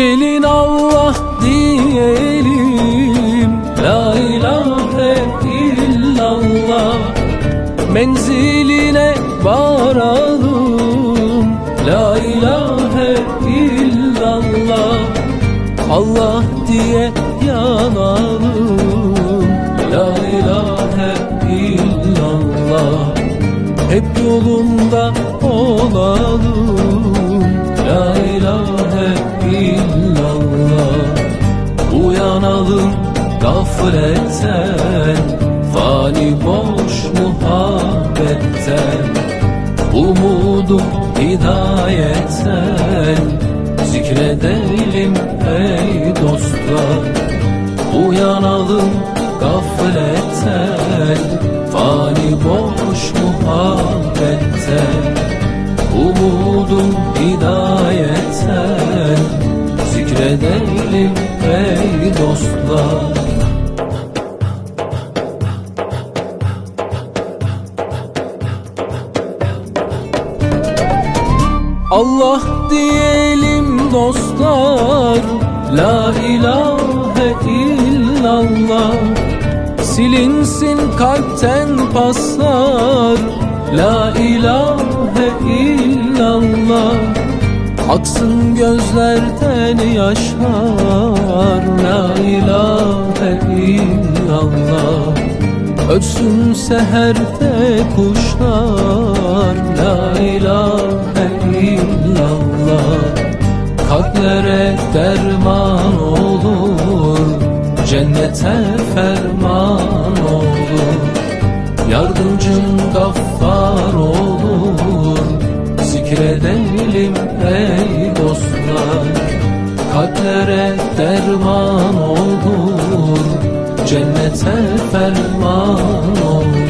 Gelin Allah diyelim. La ilahe illallah. Menziline varalım La ilahe illallah. Allah diye yanalım La ilahe illallah. Hep yolunda gafletten Fani boş muhabbetten Umudum hidayetten. Zikredelim ey dostlar Uyanalım gafletten Fani boş muhabbetten Umudum hidayetten. Zikredelim ey dostlar Allah diyelim dostlar La ilahe illallah. Silinsin kalpten paslar La ilahe illallah. Aksın gözlerden yaşlar La ilahe illallah. Ötsün seherde kuşlar La ilahe derman olur Cennete ferman olur. Yardımcın gaffar olur Zikredelim ey dostlar. Kalplere derman olur Cennete ferman olur.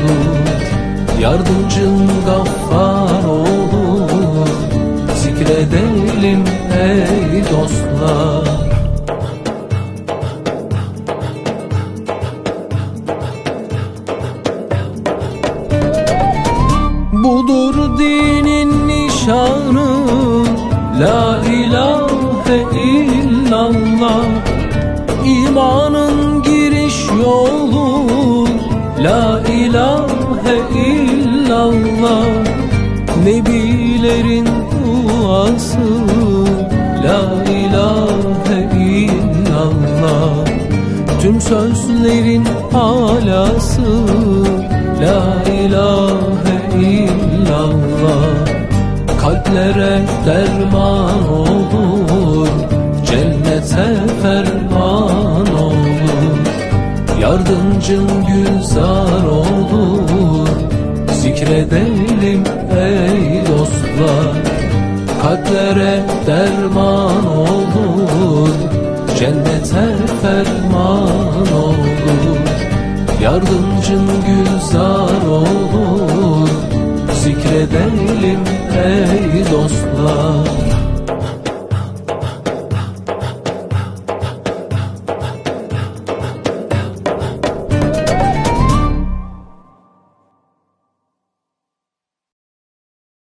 Yardımcın gaffar olur Zikredelim ey dostlar. Budur dinin nişanı La ilahe illallah. İmanın giriş yolu La ilahe illallah. Nebilerin duası Tüm sözlerin alası La ilahe illallah. Kalplere derman olur Cennete ferman olur. Yardımcın gülzar olur Zikredelim ey dostlar. Kalplere derman olur Cennete ferman olur. Yardımcın gülzar olur. Zikredelim ey dostlar